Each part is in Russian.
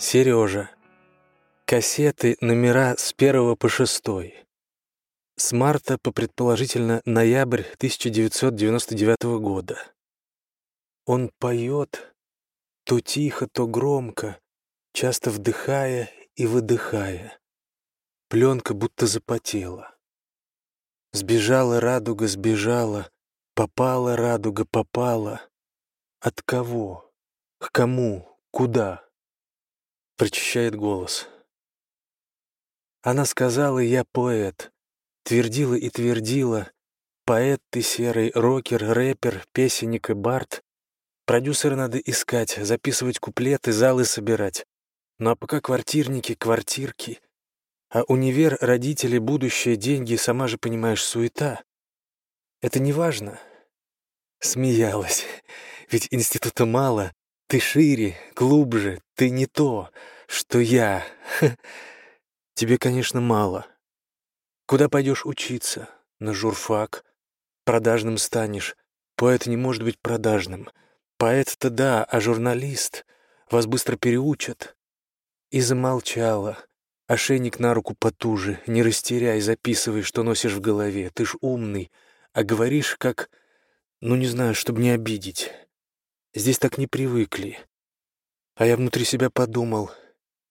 Сережа. Кассеты, номера с 1 по 6. С марта по, предположительно, ноябрь 1999 года. Он поет, то тихо, то громко, часто вдыхая и выдыхая. Пленка будто запотела. Сбежала радуга, сбежала, попала радуга, попала. От кого? К кому? Куда? Прочищает голос. Она сказала, я поэт, твердила и твердила, поэт ты серый, рокер, рэпер, песенник и бард. Продюсера надо искать, записывать куплеты, залы собирать. Ну а пока квартирники, квартирки. А универ, родители, будущее, деньги, сама же понимаешь, суета. Это не важно. Смеялась. Ведь института мало, ты шире, глубже, ты не то, что я. Тебе, конечно, мало. Куда пойдешь учиться? На журфак. Продажным станешь. Поэт не может быть продажным. Поэт-то да, а журналист. Вас быстро переучат. И замолчала. Ошейник на руку потуже. Не растеряй, записывай, что носишь в голове. Ты ж умный. А говоришь, как... Ну, не знаю, чтобы не обидеть. Здесь так не привыкли. А я внутри себя подумал,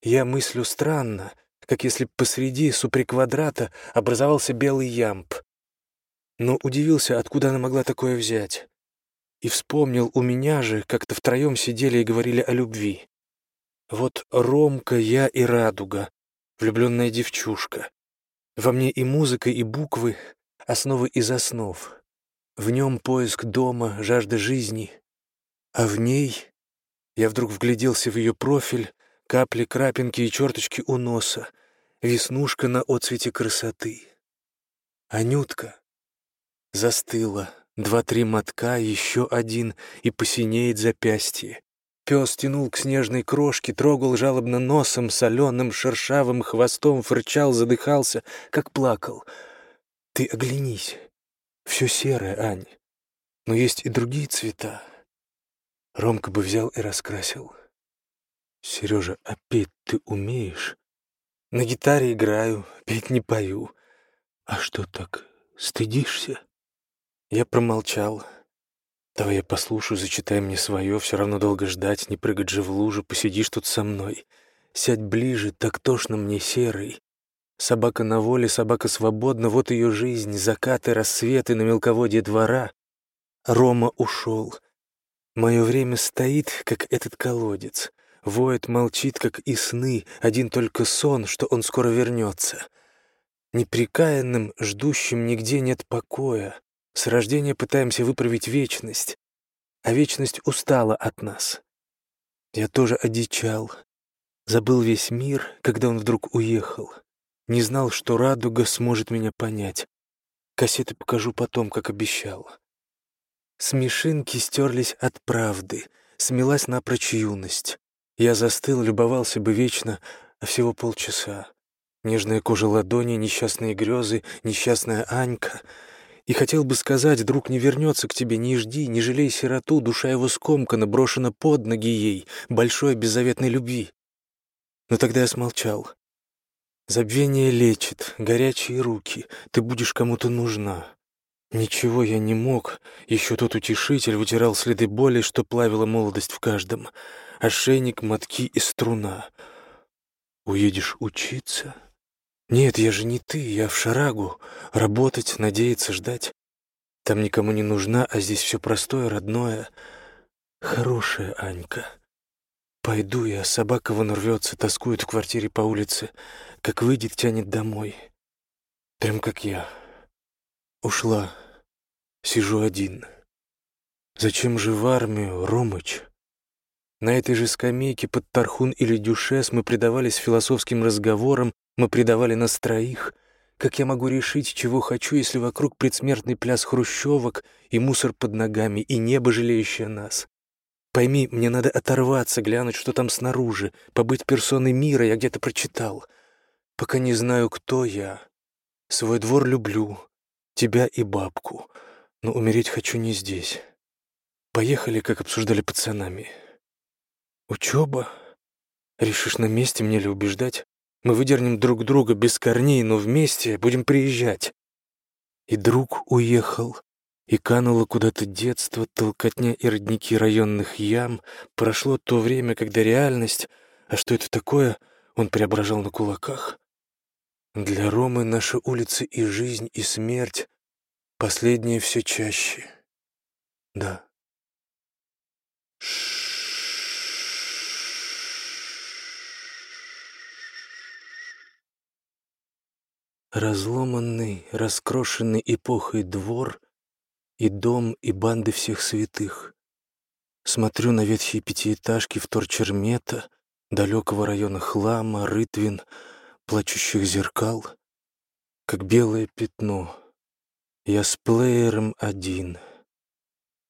я мыслю странно, как если посреди суприквадрата образовался белый ямб. Но удивился, откуда она могла такое взять. И вспомнил, у меня же как-то втроем сидели и говорили о любви. Вот Ромка, я и Радуга, влюбленная девчушка. Во мне и музыка, и буквы, основы из основ. В нем поиск дома, жажда жизни — а в ней я вдруг вгляделся в ее профиль, капли, крапинки и черточки у носа, веснушка на отцвете красоты. Анютка застыла, два-три мотка, еще один, и посинеет запястье. Пес тянул к снежной крошке, трогал жалобно носом, соленым, шершавым хвостом, фырчал, задыхался, как плакал. Ты оглянись, все серое, Ань, но есть и другие цвета. Ромка бы взял и раскрасил. «Сережа, а петь ты умеешь?» «На гитаре играю, петь не пою». «А что так, стыдишься?» Я промолчал. «Давай я послушаю, зачитай мне свое, все равно долго ждать, не прыгать же в лужу, посидишь тут со мной. Сядь ближе, так тошно мне серый. Собака на воле, собака свободна, вот ее жизнь, закаты, рассветы на мелководье двора. Рома ушел. Мое время стоит, как этот колодец. Воет, молчит, как и сны, один только сон, что он скоро вернется. Неприкаянным, ждущим нигде нет покоя. С рождения пытаемся выправить вечность, а вечность устала от нас. Я тоже одичал. Забыл весь мир, когда он вдруг уехал. Не знал, что радуга сможет меня понять. Кассеты покажу потом, как обещал. Смешинки стерлись от правды, смелась напрочь юность. Я застыл, любовался бы вечно, а всего полчаса. Нежная кожа ладони, несчастные грезы, несчастная Анька. И хотел бы сказать, друг не вернется к тебе, не жди, не жалей сироту, душа его скомкана, брошена под ноги ей, большой беззаветной любви. Но тогда я смолчал. Забвение лечит, горячие руки, ты будешь кому-то нужна. Ничего я не мог. Еще тот утешитель вытирал следы боли, что плавила молодость в каждом. Ошейник, мотки и струна. Уедешь учиться? Нет, я же не ты, я в шарагу. Работать, надеяться, ждать. Там никому не нужна, а здесь все простое, родное. Хорошая Анька. Пойду я, собака вон рвется, тоскует в квартире по улице. Как выйдет, тянет домой. Прям как я. Ушла. Сижу один. Зачем же в армию, Ромыч? На этой же скамейке под Тархун или Дюшес мы предавались философским разговорам, мы предавали нас троих. Как я могу решить, чего хочу, если вокруг предсмертный пляс хрущевок и мусор под ногами, и небо, жалеющее нас? Пойми, мне надо оторваться, глянуть, что там снаружи, побыть персоной мира, я где-то прочитал. Пока не знаю, кто я. Свой двор люблю, тебя и бабку. Но умереть хочу не здесь. Поехали, как обсуждали пацанами. Учеба? Решишь на месте мне ли убеждать? Мы выдернем друг друга без корней, но вместе будем приезжать. И друг уехал, и кануло куда-то детство, толкотня и родники районных ям. Прошло то время, когда реальность, а что это такое, он преображал на кулаках. Для Ромы наша улица и жизнь, и смерть, последнее все чаще. Да. Разломанный, раскрошенный эпохой двор и дом, и банды всех святых. Смотрю на ветхие пятиэтажки в Торчермета, далекого района хлама, рытвин, плачущих зеркал, как белое пятно. Я с плеером один,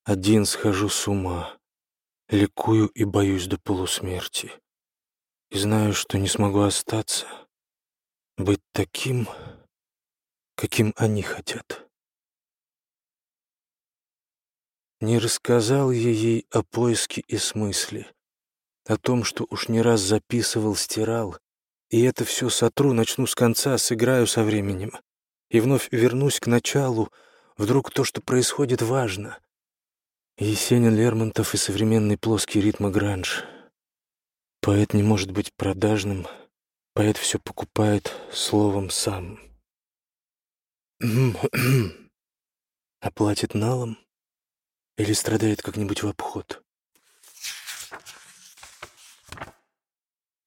один схожу с ума, ликую и боюсь до полусмерти. И знаю, что не смогу остаться, быть таким каким они хотят. Не рассказал я ей о поиске и смысле, о том, что уж не раз записывал, стирал, и это все сотру, начну с конца, сыграю со временем, и вновь вернусь к началу, вдруг то, что происходит, важно. Есенин Лермонтов и современный плоский ритм гранж. Поэт не может быть продажным, поэт все покупает словом сам. Оплатит налом или страдает как-нибудь в обход?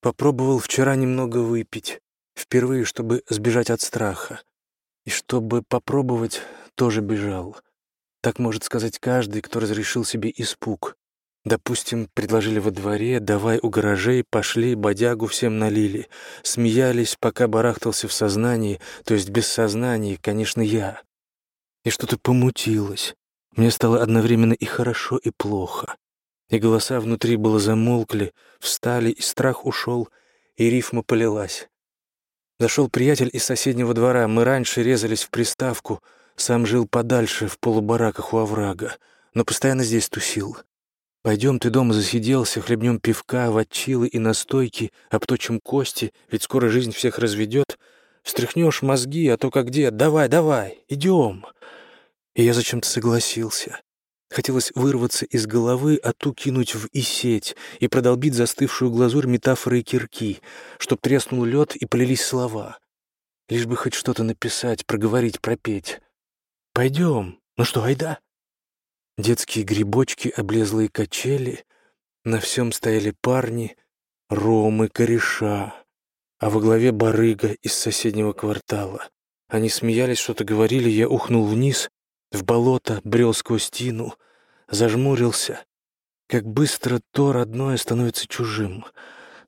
Попробовал вчера немного выпить, впервые, чтобы сбежать от страха. И чтобы попробовать, тоже бежал. Так может сказать каждый, кто разрешил себе испуг. Допустим, предложили во дворе, давай у гаражей, пошли, бодягу всем налили. Смеялись, пока барахтался в сознании, то есть без сознания, конечно, я. И что-то помутилось. Мне стало одновременно и хорошо, и плохо. И голоса внутри было замолкли, встали, и страх ушел, и рифма полилась. Зашел приятель из соседнего двора, мы раньше резались в приставку, сам жил подальше, в полубараках у оврага, но постоянно здесь тусил. Пойдем, ты дома засиделся, хлебнем пивка, ватчилы и настойки, обточим кости, ведь скоро жизнь всех разведет. Встряхнешь мозги, а то как где. Давай, давай, идем. И я зачем-то согласился. Хотелось вырваться из головы, а ту кинуть в и сеть и продолбить застывшую глазурь метафоры и кирки, чтоб треснул лед и полились слова. Лишь бы хоть что-то написать, проговорить, пропеть. Пойдем. Ну что, айда? детские грибочки, облезлые качели. На всем стояли парни, ромы, кореша, а во главе барыга из соседнего квартала. Они смеялись, что-то говорили, я ухнул вниз, в болото, брел сквозь тину, зажмурился. Как быстро то родное становится чужим.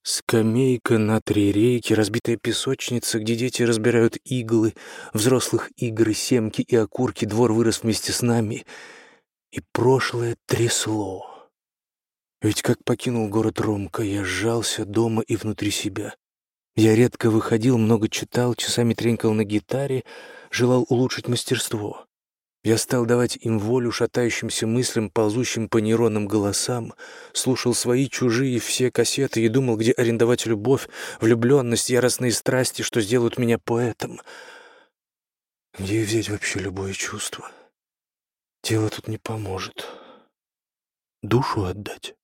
Скамейка на три рейки, разбитая песочница, где дети разбирают иглы, взрослых игры, семки и окурки, двор вырос вместе с нами — и прошлое трясло. Ведь как покинул город Ромка, я сжался дома и внутри себя. Я редко выходил, много читал, часами тренькал на гитаре, желал улучшить мастерство. Я стал давать им волю шатающимся мыслям, ползущим по нейронным голосам, слушал свои чужие все кассеты и думал, где арендовать любовь, влюбленность, яростные страсти, что сделают меня поэтом. Где взять вообще любое чувство? — Тело тут не поможет. Душу отдать.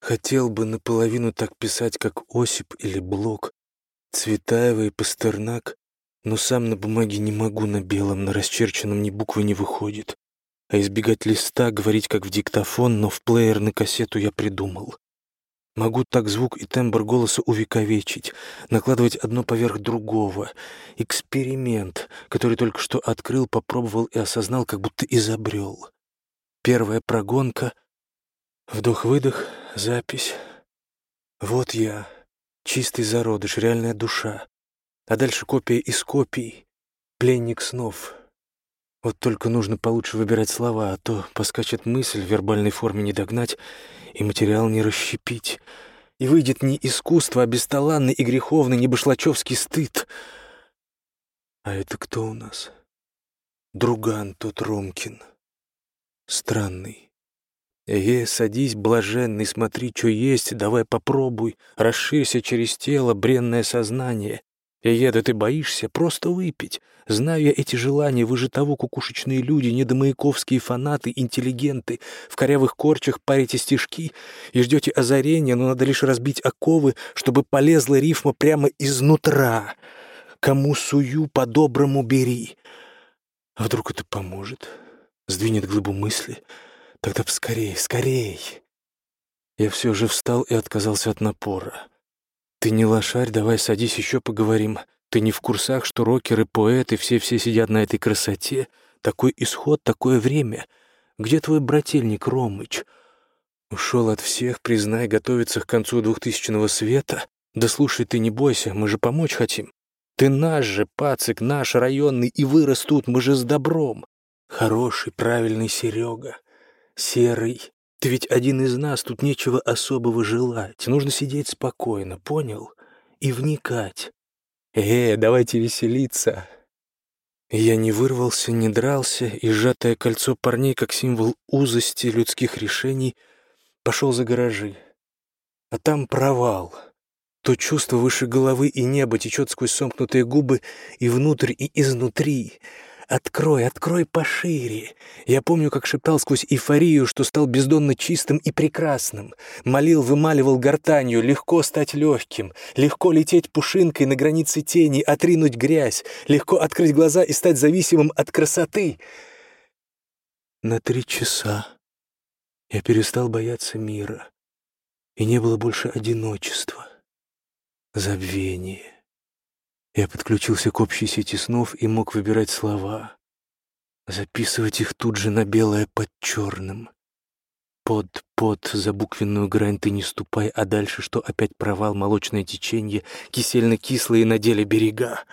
Хотел бы наполовину так писать, как Осип или Блок, Цветаева и Пастернак, но сам на бумаге не могу на белом, на расчерченном ни буквы не выходит. А избегать листа, говорить как в диктофон, но в плеер на кассету я придумал. Могу так звук и тембр голоса увековечить, накладывать одно поверх другого. Эксперимент, который только что открыл, попробовал и осознал, как будто изобрел. Первая прогонка, вдох-выдох, запись. Вот я, чистый зародыш, реальная душа. А дальше копия из копий, пленник снов. Вот только нужно получше выбирать слова, а то поскачет мысль в вербальной форме не догнать, и материал не расщепить. И выйдет не искусство, а бесталанный и греховный небашлачевский стыд. А это кто у нас? Друган тот Ромкин. Странный. Эге, садись, блаженный, смотри, что есть, давай попробуй, расширься через тело, бренное сознание. Эге, да ты боишься просто выпить. Знаю я эти желания, вы же того кукушечные люди, недомаяковские фанаты, интеллигенты, в корявых корчах парите стишки и ждете озарения, но надо лишь разбить оковы, чтобы полезла рифма прямо изнутра. Кому сую, по-доброму бери. А вдруг это поможет? Сдвинет глыбу мысли — Тогда скорей, скорей. Я все же встал и отказался от напора. Ты не лошарь, давай садись, еще поговорим. Ты не в курсах, что рокеры, поэты, все-все сидят на этой красоте. Такой исход, такое время. Где твой брательник Ромыч? Ушел от всех, признай, готовится к концу двухтысячного света. Да слушай, ты не бойся, мы же помочь хотим. Ты наш же, пацик, наш районный, и вырос тут, мы же с добром. Хороший, правильный Серега. Серый, ты ведь один из нас, тут нечего особого желать. Нужно сидеть спокойно, понял? И вникать. Э, давайте веселиться. Я не вырвался, не дрался, и сжатое кольцо парней, как символ узости людских решений, пошел за гаражи. А там провал. То чувство выше головы и неба течет сквозь сомкнутые губы и внутрь, и изнутри — «Открой, открой пошире!» Я помню, как шептал сквозь эйфорию, что стал бездонно чистым и прекрасным. Молил, вымаливал гортанью, легко стать легким, легко лететь пушинкой на границе тени, отринуть грязь, легко открыть глаза и стать зависимым от красоты. На три часа я перестал бояться мира, и не было больше одиночества, забвения. Я подключился к общей сети снов и мог выбирать слова, записывать их тут же на белое под черным. Под, под, за буквенную грань ты не ступай, а дальше что опять провал, молочное течение, кисельно-кислые на деле берега.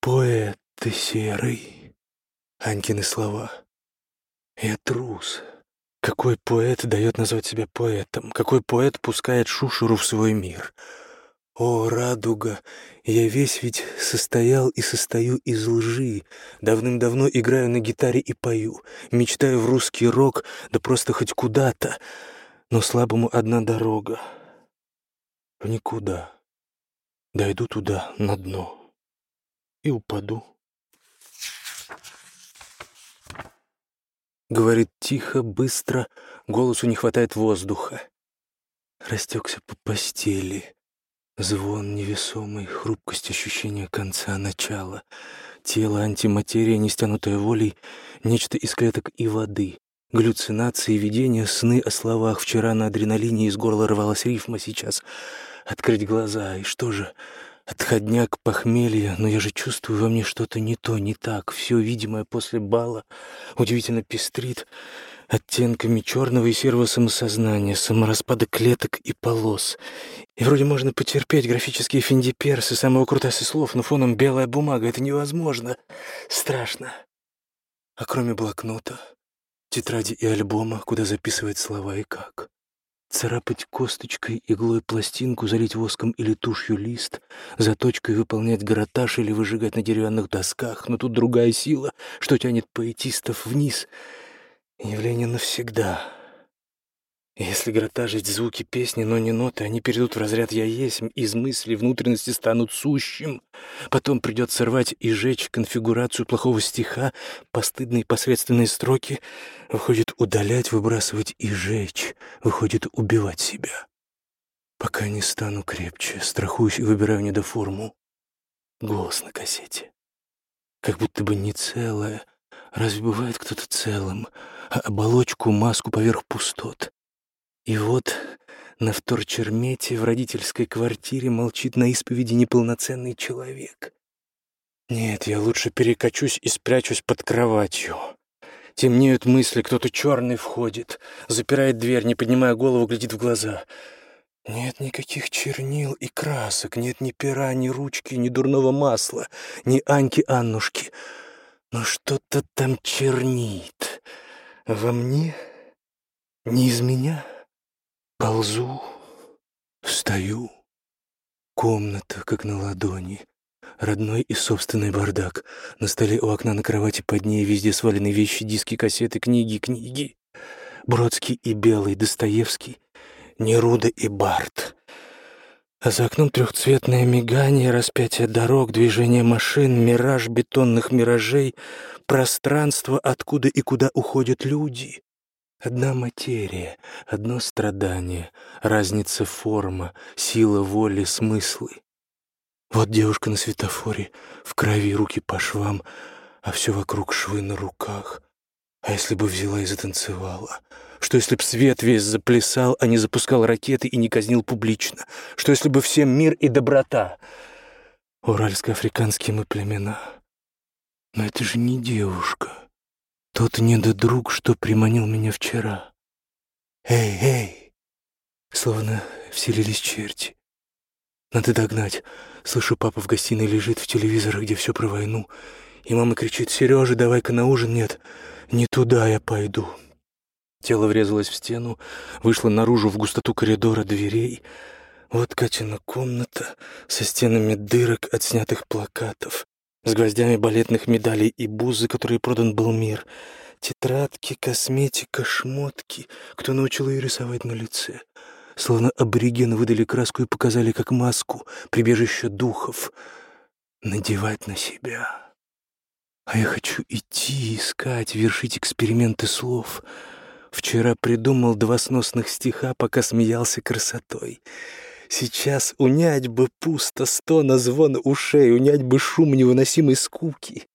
Поэт ты серый, Анькины слова. Я трус. Какой поэт дает назвать себя поэтом? Какой поэт пускает шушеру в свой мир? О, радуга, я весь ведь состоял и состою из лжи. Давным-давно играю на гитаре и пою. Мечтаю в русский рок, да просто хоть куда-то. Но слабому одна дорога. Никуда. Дойду туда, на дно. И упаду. Говорит тихо, быстро, голосу не хватает воздуха. Растекся по постели. Звон невесомый, хрупкость ощущения конца, начала. Тело, антиматерия, нестянутая волей, нечто из клеток и воды. Галлюцинации, видения, сны о словах. Вчера на адреналине из горла рвалась рифма, сейчас открыть глаза. И что же, отходняк, похмелье, но я же чувствую во мне что-то не то, не так. Все видимое после бала удивительно пестрит оттенками черного и серого самосознания, самораспада клеток и полос. И вроде можно потерпеть графические финдиперсы, самого крутасы слов, но фоном белая бумага — это невозможно. Страшно. А кроме блокнота, тетради и альбома, куда записывать слова и как. Царапать косточкой, иглой пластинку, залить воском или тушью лист, заточкой выполнять гратаж или выжигать на деревянных досках, но тут другая сила, что тянет поэтистов вниз — Явление навсегда. Если гратажить звуки песни, но не ноты, они перейдут в разряд «я есть», из мысли внутренности станут сущим. Потом придется рвать и жечь конфигурацию плохого стиха, постыдные посредственные строки. Выходит, удалять, выбрасывать и жечь. Выходит, убивать себя. Пока не стану крепче, страхуюсь и выбираю недоформу. Голос на кассете. Как будто бы не целое. Разве бывает кто-то целым? Оболочку, маску поверх пустот. И вот на вторчермете в родительской квартире молчит на исповеди неполноценный человек. Нет, я лучше перекачусь и спрячусь под кроватью. Темнеют мысли, кто-то черный входит, запирает дверь, не поднимая голову, глядит в глаза. Нет никаких чернил и красок, нет ни пера, ни ручки, ни дурного масла, ни Аньки-Аннушки. Но что-то там чернит. Во мне, не из меня, ползу, встаю. Комната, как на ладони, родной и собственный бардак. На столе у окна, на кровати, под ней везде свалены вещи, диски, кассеты, книги, книги. Бродский и Белый, Достоевский, Неруда и Барт. А за окном трехцветное мигание, распятие дорог, движение машин, мираж бетонных миражей, пространство, откуда и куда уходят люди. Одна материя, одно страдание, разница форма, сила воли, смыслы. Вот девушка на светофоре, в крови руки по швам, а все вокруг швы на руках. А если бы взяла и затанцевала? Что если б свет весь заплясал, а не запускал ракеты и не казнил публично? Что если бы всем мир и доброта? Уральско-африканские мы племена. Но это же не девушка. Тот недодруг, что приманил меня вчера. Эй, эй! Словно вселились черти. Надо догнать. Слышу, папа в гостиной лежит в телевизоре, где все про войну. И мама кричит, «Сережа, давай-ка на ужин». Нет, не туда я пойду. Тело врезалось в стену, вышло наружу в густоту коридора дверей. Вот Катина комната со стенами дырок от снятых плакатов, с гвоздями балетных медалей и бузы, которые продан был мир. Тетрадки, косметика, шмотки. Кто научил ее рисовать на лице? Словно аборигены выдали краску и показали как маску, прибежище духов. Надевать на себя. А я хочу идти, искать, вершить эксперименты слов — Вчера придумал два сносных стиха, пока смеялся красотой. Сейчас унять бы пусто стона звон ушей, унять бы шум невыносимой скуки.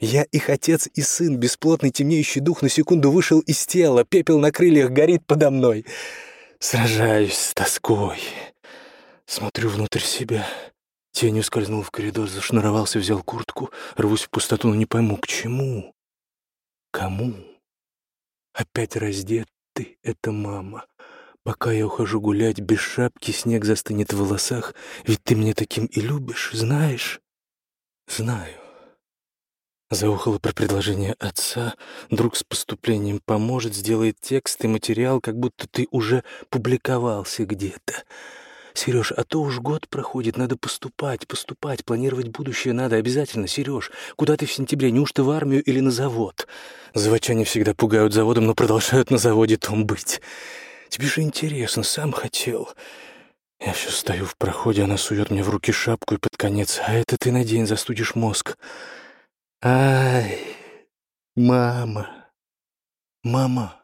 Я их отец и сын, бесплотный темнеющий дух, на секунду вышел из тела, пепел на крыльях горит подо мной. Сражаюсь с тоской. Смотрю внутрь себя. Тень ускользнул в коридор, зашнуровался, взял куртку. Рвусь в пустоту, но не пойму, к чему? Кому? Опять раздет ты, это мама. Пока я ухожу гулять без шапки, снег застынет в волосах, ведь ты меня таким и любишь, знаешь? Знаю. Заухало про предложение отца. Друг с поступлением поможет, сделает текст и материал, как будто ты уже публиковался где-то. Сереж, а то уж год проходит, надо поступать, поступать, планировать будущее надо обязательно, Сереж. Куда ты в сентябре, неужто в армию или на завод? Заводчане всегда пугают заводом, но продолжают на заводе том быть. Тебе же интересно, сам хотел. Я все стою в проходе, она сует мне в руки шапку и под конец. А это ты на день застудишь мозг. Ай, мама, мама.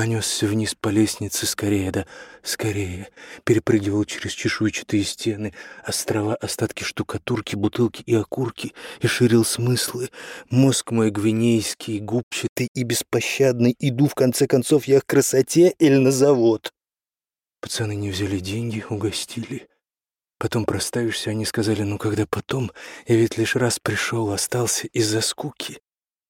Понесся вниз по лестнице скорее, да скорее. Перепрыгивал через чешуйчатые стены, острова, остатки штукатурки, бутылки и окурки, и ширил смыслы. Мозг мой гвинейский, губчатый и беспощадный. Иду, в конце концов, я к красоте или на завод. Пацаны не взяли деньги, угостили. Потом проставишься, они сказали, ну когда потом, я ведь лишь раз пришел, остался из-за скуки.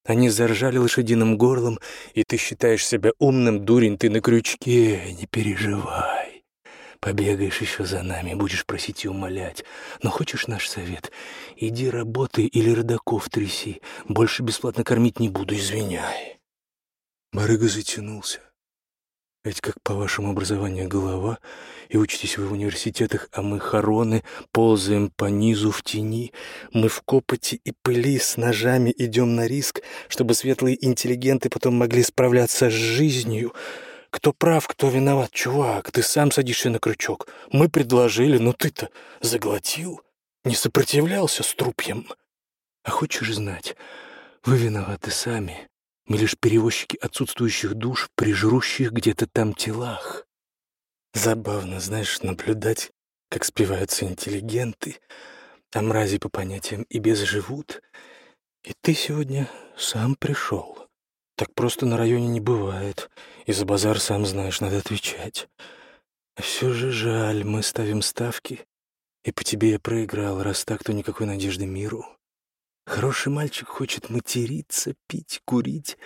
Они заржали лошадиным горлом, и ты считаешь себя умным, дурень, ты на крючке. Не переживай. Побегаешь еще за нами, будешь просить и умолять. Но хочешь наш совет? Иди работай или родаков тряси. Больше бесплатно кормить не буду, извиняй. Барыга затянулся. Ведь как по вашему образованию голова, и учитесь вы в университетах, а мы хороны, ползаем по низу в тени. Мы в копоти и пыли с ножами идем на риск, чтобы светлые интеллигенты потом могли справляться с жизнью. Кто прав, кто виноват, чувак, ты сам садишься на крючок. Мы предложили, но ты-то заглотил, не сопротивлялся струпьям. А хочешь знать, вы виноваты сами, мы лишь перевозчики отсутствующих душ, прижрущих где-то там телах. Забавно, знаешь, наблюдать, как спиваются интеллигенты, а мрази по понятиям и без живут. И ты сегодня сам пришел. Так просто на районе не бывает. И за базар, сам знаешь, надо отвечать. А все же жаль, мы ставим ставки, и по тебе я проиграл, раз так, то никакой надежды миру. Хороший мальчик хочет материться, пить, курить.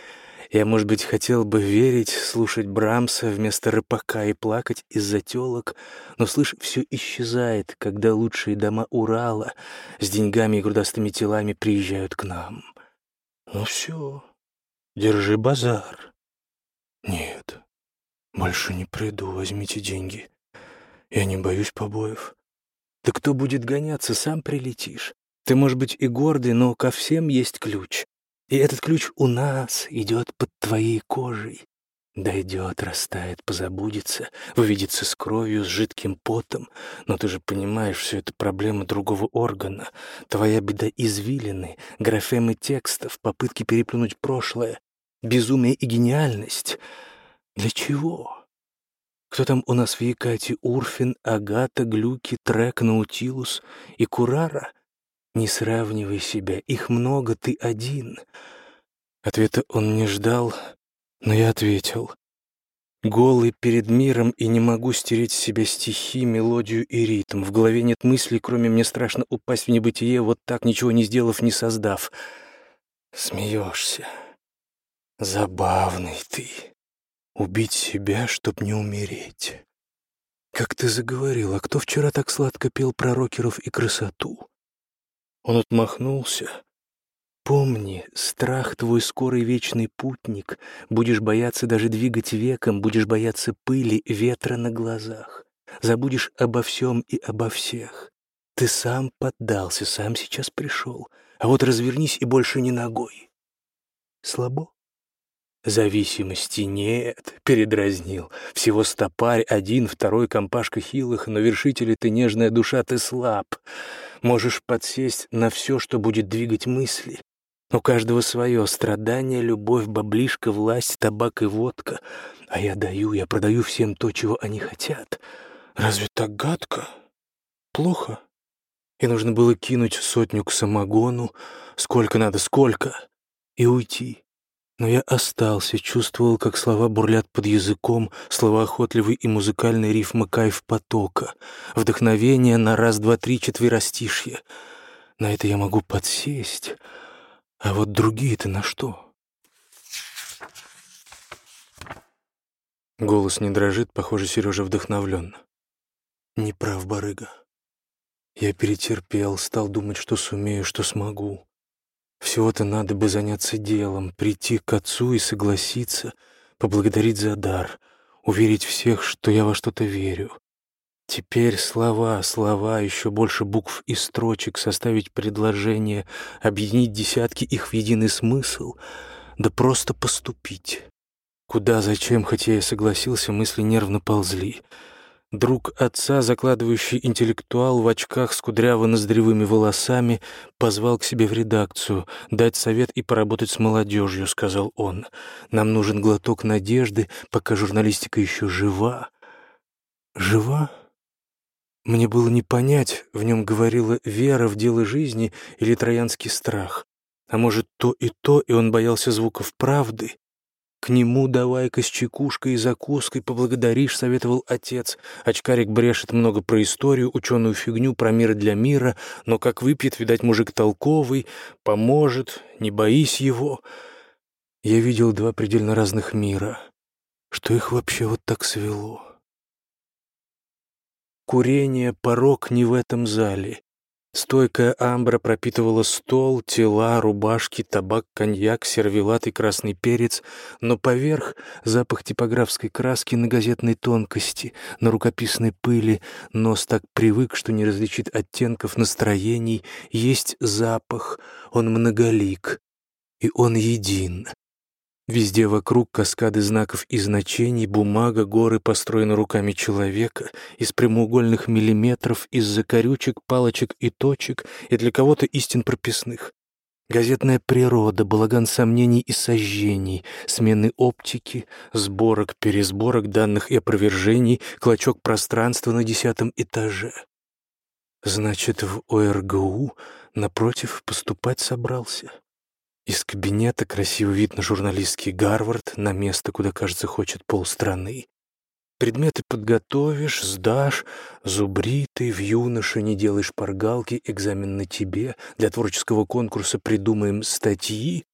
Я, может быть, хотел бы верить, слушать Брамса вместо рыбака и плакать из-за телок, но, слышь, все исчезает, когда лучшие дома Урала с деньгами и грудастыми телами приезжают к нам. Ну все, держи базар. Нет, больше не приду, возьмите деньги. Я не боюсь побоев. Да кто будет гоняться, сам прилетишь. Ты, может быть, и гордый, но ко всем есть ключ. И этот ключ у нас идет под твоей кожей. Дойдет, растает, позабудется, увидится с кровью, с жидким потом. Но ты же понимаешь, все это проблема другого органа. Твоя беда извилины, графемы текстов, попытки переплюнуть прошлое, безумие и гениальность. Для чего? Кто там у нас в Якате? Урфин, Агата, Глюки, Трек, Наутилус и Курара? Не сравнивай себя, их много, ты один. Ответа он не ждал, но я ответил. Голый перед миром и не могу стереть с себя стихи, мелодию и ритм. В голове нет мыслей, кроме мне страшно упасть в небытие, вот так, ничего не сделав, не создав. Смеешься. Забавный ты. Убить себя, чтоб не умереть. Как ты заговорил, а кто вчера так сладко пел про рокеров и красоту? Он отмахнулся, Помни, страх твой скорый вечный путник, будешь бояться даже двигать веком, будешь бояться пыли, ветра на глазах. Забудешь обо всем и обо всех. Ты сам поддался, сам сейчас пришел, а вот развернись и больше не ногой. Слабо? Зависимости нет, передразнил. Всего стопарь, один, второй компашка хилых, но вершители ты нежная душа, ты слаб. Можешь подсесть на все, что будет двигать мысли, у каждого свое страдание, любовь, баблишка, власть, табак и водка. А я даю, я продаю всем то, чего они хотят. Разве так гадко? Плохо? И нужно было кинуть сотню к самогону, сколько надо, сколько, и уйти. Но я остался, чувствовал, как слова бурлят под языком, слова охотливый и музыкальный рифма кайф потока, вдохновение на раз, два, три, четверостишье. На это я могу подсесть, а вот другие-то на что? Голос не дрожит, похоже, Сережа вдохновлен. Не прав, барыга. Я перетерпел, стал думать, что сумею, что смогу. Всего-то надо бы заняться делом, прийти к отцу и согласиться, поблагодарить за дар, уверить всех, что я во что-то верю. Теперь слова, слова, еще больше букв и строчек, составить предложение, объединить десятки их в единый смысл, да просто поступить. Куда, зачем, хотя я согласился, мысли нервно ползли. Друг отца, закладывающий интеллектуал в очках с кудряво-ноздревыми волосами, позвал к себе в редакцию, дать совет и поработать с молодежью, сказал он. Нам нужен глоток надежды, пока журналистика еще жива. Жива? Мне было не понять, в нем говорила вера в дело жизни или троянский страх. А может, то и то, и он боялся звуков правды. «К нему давай-ка с чекушкой и закуской поблагодаришь», — советовал отец. Очкарик брешет много про историю, ученую фигню, про мир для мира, но как выпьет, видать, мужик толковый, поможет, не боись его. Я видел два предельно разных мира. Что их вообще вот так свело? Курение — порог не в этом зале. Стойкая амбра пропитывала стол, тела, рубашки, табак, коньяк, сервелат и красный перец, но поверх — запах типографской краски на газетной тонкости, на рукописной пыли, нос так привык, что не различит оттенков настроений, есть запах, он многолик, и он един. Везде вокруг каскады знаков и значений, бумага, горы построены руками человека, из прямоугольных миллиметров, из закорючек, палочек и точек, и для кого-то истин прописных. Газетная природа, балаган сомнений и сожжений, смены оптики, сборок, пересборок данных и опровержений, клочок пространства на десятом этаже. Значит, в ОРГУ напротив поступать собрался. Из кабинета красивый вид на журналистский Гарвард, на место, куда, кажется, хочет полстраны. Предметы подготовишь, сдашь, зубритый, в юноше не делаешь шпаргалки, экзамен на тебе, для творческого конкурса придумаем статьи.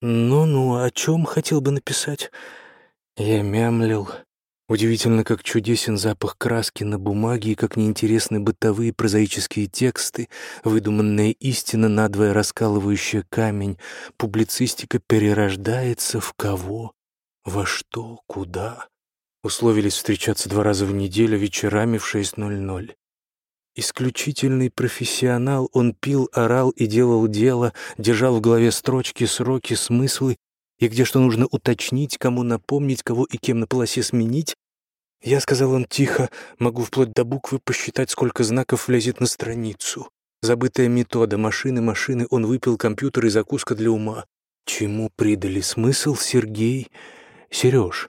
Ну-ну, о чем хотел бы написать? Я мямлил, Удивительно, как чудесен запах краски на бумаге и как неинтересны бытовые прозаические тексты, выдуманная истина, надвое раскалывающая камень, публицистика перерождается в кого, во что, куда. Условились встречаться два раза в неделю вечерами в 6.00. Исключительный профессионал, он пил, орал и делал дело, держал в голове строчки, сроки, смыслы и где что нужно уточнить, кому напомнить, кого и кем на полосе сменить. Я сказал он тихо, могу вплоть до буквы посчитать, сколько знаков влезет на страницу. Забытая метода, машины, машины, он выпил компьютер и закуска для ума. Чему придали смысл Сергей? Сереж,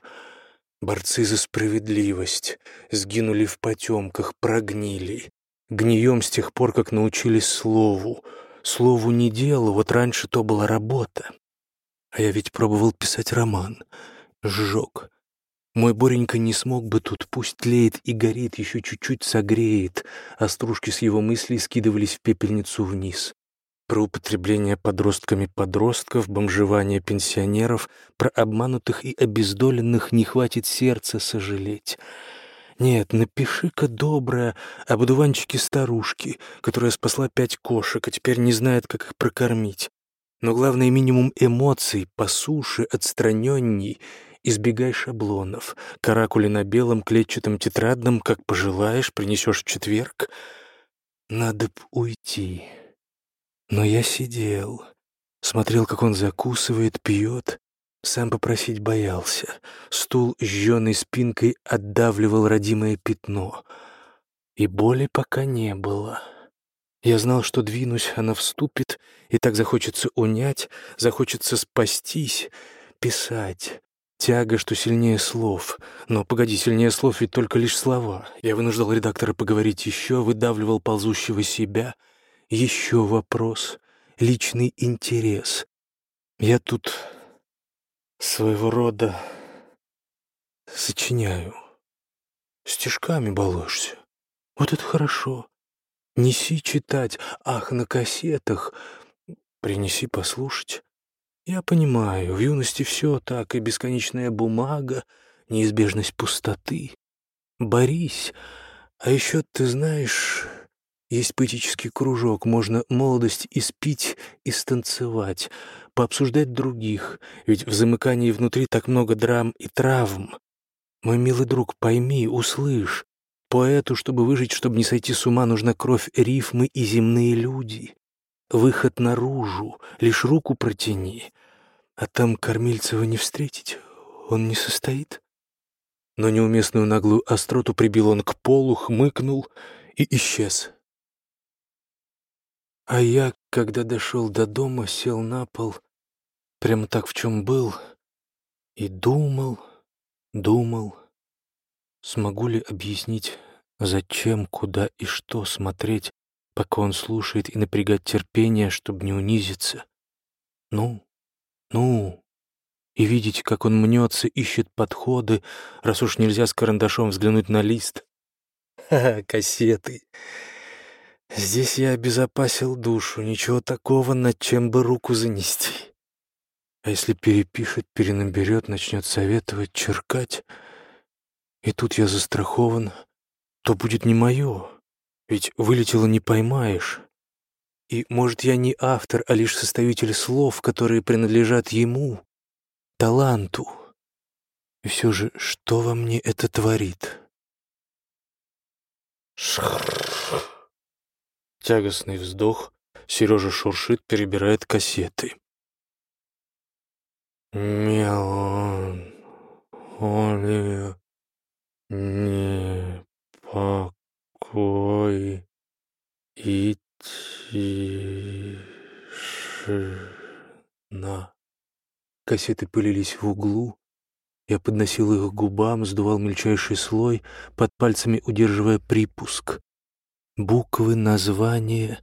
борцы за справедливость, сгинули в потемках, прогнили. Гнием с тех пор, как научились слову. Слову не дело, вот раньше то была работа. А я ведь пробовал писать роман. Сжег. Мой Боренька не смог бы тут, пусть тлеет и горит, еще чуть-чуть согреет, а с его мыслей скидывались в пепельницу вниз. Про употребление подростками подростков, бомжевание пенсионеров, про обманутых и обездоленных не хватит сердца сожалеть. Нет, напиши-ка доброе об одуванчике старушки, которая спасла пять кошек, а теперь не знает, как их прокормить. Но главное минимум эмоций, по суше, отстраненней — Избегай шаблонов. Каракули на белом клетчатом тетрадном, как пожелаешь, принесешь в четверг. Надо б уйти. Но я сидел, смотрел, как он закусывает, пьет. Сам попросить боялся. Стул с спинкой отдавливал родимое пятно. И боли пока не было. Я знал, что двинусь, она вступит, и так захочется унять, захочется спастись, писать. Тяга, что сильнее слов. Но погоди, сильнее слов ведь только лишь слова. Я вынуждал редактора поговорить еще, выдавливал ползущего себя. Еще вопрос. Личный интерес. Я тут своего рода сочиняю. Стишками балуешься. Вот это хорошо. Неси читать. Ах, на кассетах. Принеси послушать. Я понимаю, в юности все так, и бесконечная бумага, неизбежность пустоты. Борись. А еще, ты знаешь, есть поэтический кружок, можно молодость испить и станцевать, пообсуждать других, ведь в замыкании внутри так много драм и травм. Мой милый друг, пойми, услышь, поэту, чтобы выжить, чтобы не сойти с ума, нужна кровь, рифмы и земные люди. Выход наружу, лишь руку протяни. А там Кормильцева не встретить, он не состоит. Но неуместную наглую остроту прибил он к полу, хмыкнул и исчез. А я, когда дошел до дома, сел на пол, прямо так, в чем был, и думал, думал, смогу ли объяснить, зачем, куда и что смотреть, пока он слушает, и напрягать терпение, чтобы не унизиться. Ну, ну, и видеть, как он мнется, ищет подходы, раз уж нельзя с карандашом взглянуть на лист. Ха, кассеты. Здесь я обезопасил душу, ничего такого, над чем бы руку занести. А если перепишет, перенаберет, начнет советовать, черкать, и тут я застрахован, то будет не мое, ведь вылетело не поймаешь. И, может, я не автор, а лишь составитель слов, которые принадлежат ему, таланту. И все же, что во мне это творит? Тягостный вздох. Сережа шуршит, перебирает кассеты. Меланхолия, непокой и Тишина. Кассеты пылились в углу. Я подносил их к губам, сдувал мельчайший слой, под пальцами удерживая припуск. Буквы, название,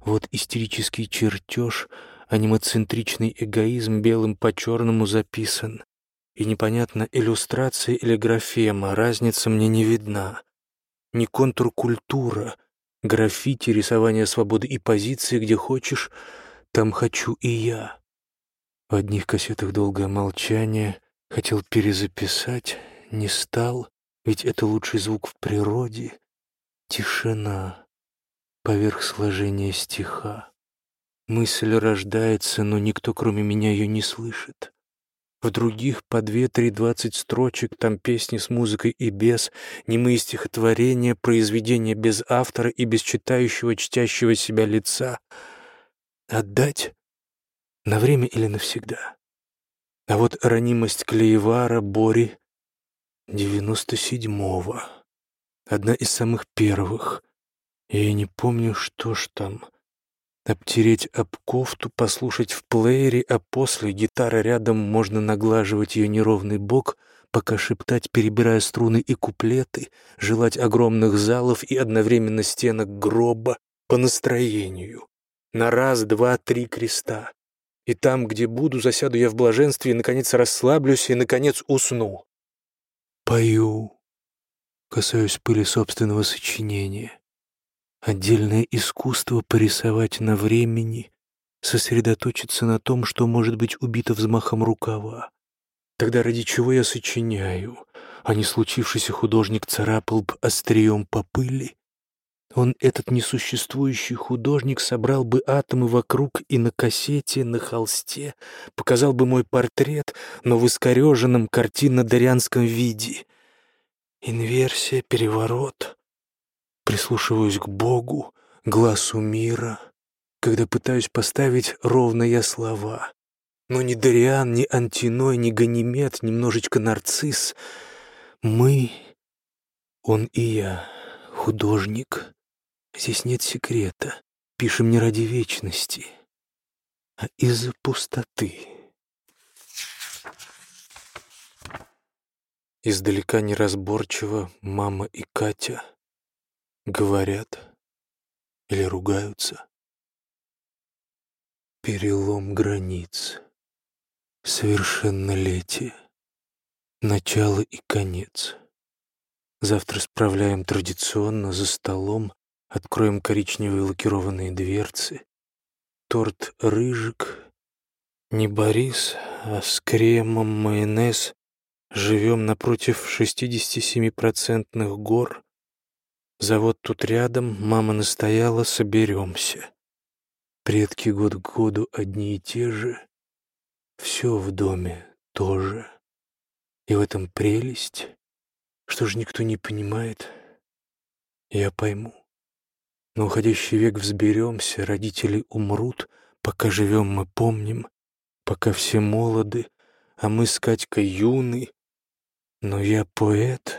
вот истерический чертеж, анимоцентричный эгоизм белым по черному записан. И непонятно, иллюстрация или графема, разница мне не видна. Не контур культура — Граффити, рисование свободы и позиции, где хочешь, там хочу и я. В одних кассетах долгое молчание, хотел перезаписать, не стал, ведь это лучший звук в природе. Тишина поверх сложения стиха. Мысль рождается, но никто, кроме меня, ее не слышит. В других по две-три двадцать строчек, там песни с музыкой и без, немые стихотворения, произведения без автора и без читающего, чтящего себя лица. Отдать? На время или навсегда? А вот ранимость Клеевара, Бори — девяносто седьмого. Одна из самых первых. Я не помню, что ж там. Обтереть об кофту, послушать в плеере, а после гитара рядом можно наглаживать ее неровный бок, пока шептать, перебирая струны и куплеты, желать огромных залов и одновременно стенок гроба по настроению. На раз, два, три креста. И там, где буду, засяду я в блаженстве и, наконец, расслаблюсь и, наконец, усну. Пою, касаюсь пыли собственного сочинения. Отдельное искусство порисовать на времени, сосредоточиться на том, что может быть убито взмахом рукава. Тогда ради чего я сочиняю, а не случившийся художник царапал б острием по пыли? Он, этот несуществующий художник, собрал бы атомы вокруг и на кассете, на холсте, показал бы мой портрет, но в искореженном картинно-дарянском виде. Инверсия, переворот. Прислушиваюсь к Богу, глазу мира, когда пытаюсь поставить ровные слова. Но ни Дариан, ни Антиной, ни Ганимед, немножечко нарцисс. Мы, он и я, художник. Здесь нет секрета. Пишем не ради вечности, а из-за пустоты. Издалека неразборчиво мама и Катя говорят или ругаются. Перелом границ, совершеннолетие, начало и конец. Завтра справляем традиционно за столом, откроем коричневые лакированные дверцы. Торт «Рыжик», не Борис, а с кремом майонез. Живем напротив 67-процентных гор, Завод тут рядом, мама настояла, соберемся. Предки год к году одни и те же. Все в доме тоже. И в этом прелесть. Что же никто не понимает? Я пойму. На уходящий век взберемся, родители умрут, пока живем мы помним, пока все молоды, а мы с Катькой юны. Но я поэт,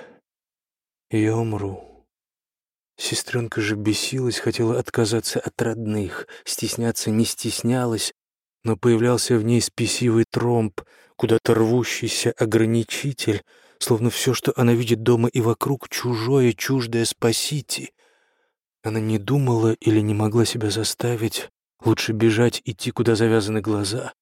и я умру. Сестренка же бесилась, хотела отказаться от родных, стесняться не стеснялась, но появлялся в ней спесивый тромб, куда-то рвущийся ограничитель, словно все, что она видит дома и вокруг, чужое, чуждое спасите. Она не думала или не могла себя заставить, лучше бежать, идти, куда завязаны глаза.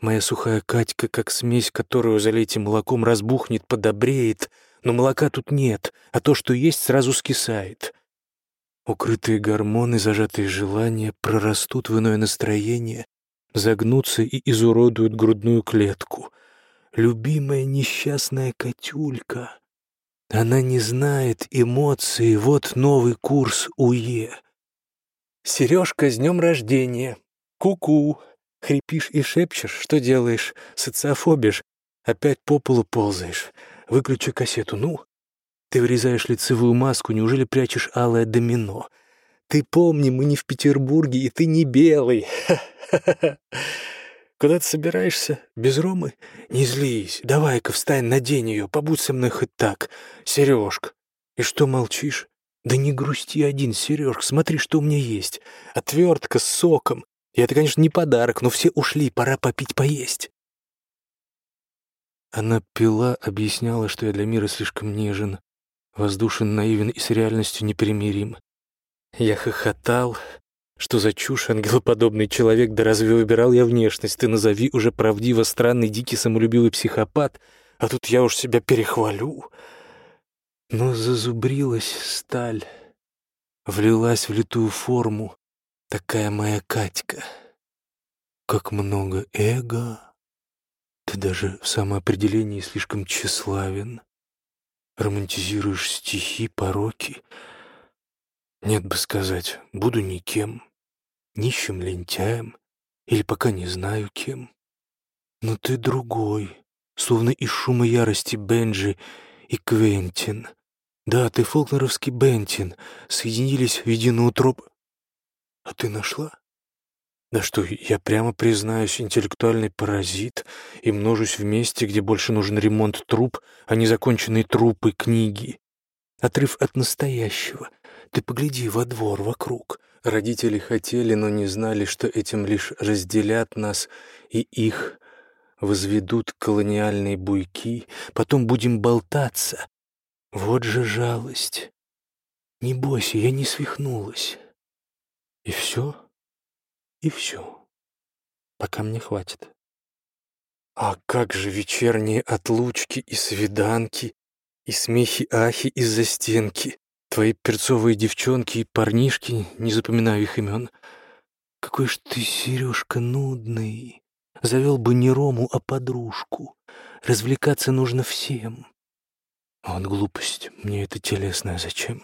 Моя сухая Катька, как смесь, которую залейте молоком, разбухнет, подобреет, но молока тут нет, а то, что есть, сразу скисает. Укрытые гормоны, зажатые желания прорастут в иное настроение, загнутся и изуродуют грудную клетку. Любимая несчастная Катюлька. Она не знает эмоций, вот новый курс УЕ. «Сережка, с днем рождения! Ку-ку!» Хрипишь и шепчешь, что делаешь? Социофобишь, опять по полу ползаешь. Выключи кассету, ну, ты вырезаешь лицевую маску, неужели прячешь алое домино? Ты помни, мы не в Петербурге, и ты не белый. Куда ты собираешься? Без Ромы? Не злись. Давай-ка встань, надень ее, побудь со мной хоть так. Сережка. И что молчишь? Да не грусти один, Сережка, смотри, что у меня есть. Отвертка с соком. И это, конечно, не подарок, но все ушли, пора попить, поесть. Она пила, объясняла, что я для мира слишком нежен, воздушен, наивен и с реальностью непримирим. Я хохотал. Что за чушь, ангелоподобный человек, да разве выбирал я внешность? Ты назови уже правдиво странный, дикий, самолюбивый психопат, а тут я уж себя перехвалю. Но зазубрилась сталь, влилась в литую форму, такая моя Катька. Как много эго. Ты даже в самоопределении слишком тщеславен романтизируешь стихи, пороки. Нет бы сказать, буду никем, нищим лентяем или пока не знаю кем. Но ты другой, словно из шума ярости Бенджи и Квентин. Да, ты фолкнеровский Бентин, соединились в единую троп. А ты нашла? Да что, я прямо признаюсь, интеллектуальный паразит и множусь в месте, где больше нужен ремонт труб, а не законченные трупы книги. Отрыв от настоящего. Ты погляди во двор вокруг. Родители хотели, но не знали, что этим лишь разделят нас и их, возведут колониальные буйки, потом будем болтаться. Вот же жалость. Не бойся, я не свихнулась. И все? И все. Пока мне хватит. А как же вечерние отлучки и свиданки, и смехи-ахи из-за стенки, твои перцовые девчонки и парнишки, не запоминаю их имен. Какой ж ты, Сережка, нудный. Завел бы не Рому, а подружку. Развлекаться нужно всем. Вот глупость, мне это телесное зачем?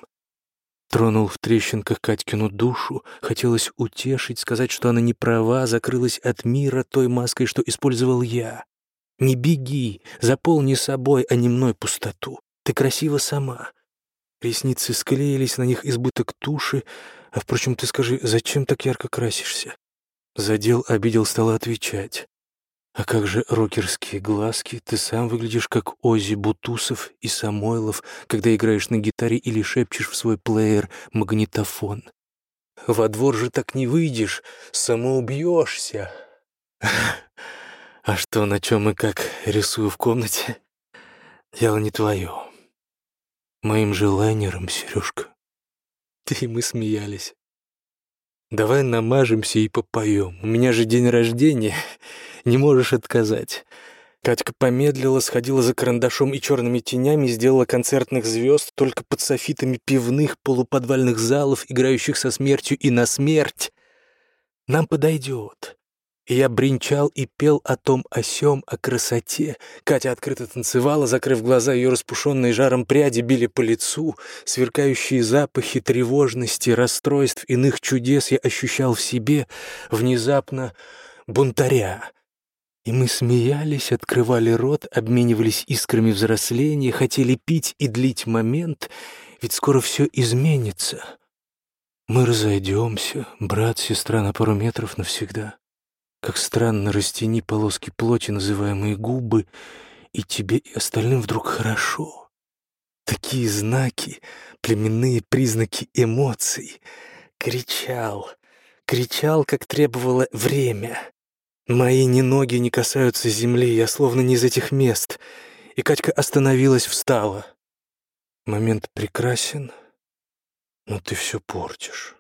Тронул в трещинках Катькину душу, хотелось утешить, сказать, что она не права, закрылась от мира той маской, что использовал я. Не беги, заполни собой, а не мной пустоту. Ты красива сама. Ресницы склеились, на них избыток туши. А, впрочем, ты скажи, зачем так ярко красишься? Задел, обидел, стала отвечать. А как же рокерские глазки? Ты сам выглядишь как Ози Бутусов и Самойлов, когда играешь на гитаре или шепчешь в свой плеер магнитофон. Во двор же так не выйдешь, самоубьешься. А что, на чем и как рисую в комнате? Дело не твое. Моим желанием, Сережка. Ты и мы смеялись. Давай намажемся и попоем. У меня же день рождения, не можешь отказать. Катька помедлила, сходила за карандашом и черными тенями, сделала концертных звезд только под софитами пивных полуподвальных залов, играющих со смертью и на смерть. Нам подойдет. И я бренчал и пел о том, о сём, о красоте. Катя открыто танцевала, закрыв глаза, ее распушенные жаром пряди били по лицу. Сверкающие запахи тревожности, расстройств, иных чудес я ощущал в себе внезапно бунтаря. И мы смеялись, открывали рот, обменивались искрами взросления, хотели пить и длить момент, ведь скоро все изменится. Мы разойдемся, брат, сестра на пару метров навсегда. Как странно растяни полоски плоти, называемые губы, и тебе и остальным вдруг хорошо. Такие знаки, племенные признаки эмоций. Кричал, кричал, как требовало время. Мои ни ноги не касаются земли, я словно не из этих мест. И Катька остановилась, встала. Момент прекрасен, но ты все портишь.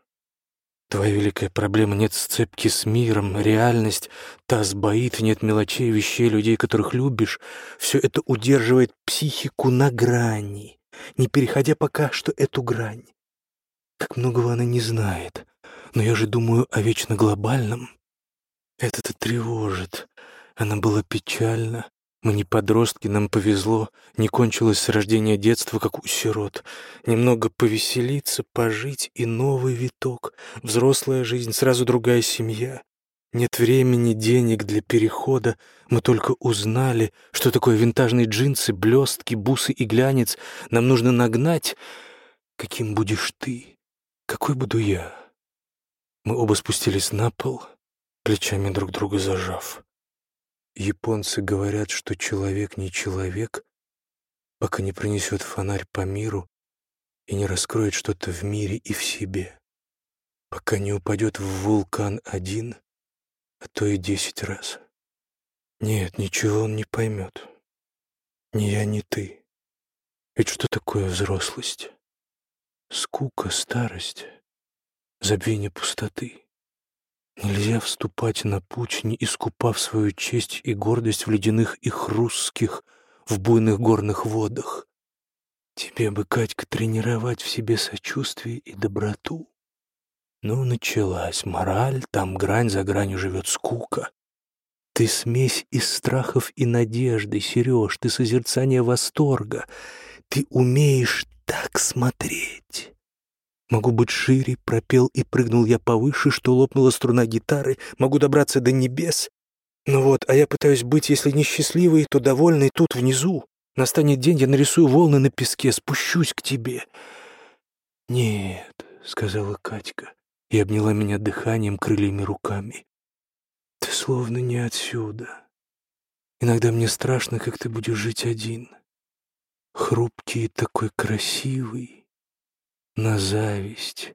Твоя великая проблема — нет сцепки с миром, реальность, та сбоит, нет мелочей, вещей, людей, которых любишь. Все это удерживает психику на грани, не переходя пока что эту грань. Как многого она не знает, но я же думаю о вечно глобальном. Это-то тревожит. Она была печальна, мы не подростки, нам повезло, не кончилось с рождения детства, как у сирот. Немного повеселиться, пожить и новый виток. Взрослая жизнь, сразу другая семья. Нет времени, денег для перехода. Мы только узнали, что такое винтажные джинсы, блестки, бусы и глянец. Нам нужно нагнать. Каким будешь ты? Какой буду я? Мы оба спустились на пол, плечами друг друга зажав. Японцы говорят, что человек не человек, пока не принесет фонарь по миру и не раскроет что-то в мире и в себе, пока не упадет в вулкан один, а то и десять раз. Нет, ничего он не поймет. Ни я, ни ты. Ведь что такое взрослость? Скука, старость, забвение пустоты. Нельзя вступать на путь, не искупав свою честь и гордость в ледяных и хрустких, в буйных горных водах. Тебе бы, Катька, тренировать в себе сочувствие и доброту. Ну, началась мораль, там грань за гранью живет скука. Ты смесь из страхов и надежды, Сереж, ты созерцание восторга. Ты умеешь так смотреть. Могу быть шире, пропел и прыгнул я повыше, что лопнула струна гитары, могу добраться до небес. Ну вот, а я пытаюсь быть, если не счастливой, то довольной тут, внизу. Настанет день, я нарисую волны на песке, спущусь к тебе. «Нет», — сказала Катька и обняла меня дыханием, крыльями, руками. словно не отсюда. Иногда мне страшно, как ты будешь жить один. Хрупкий и такой красивый, на зависть,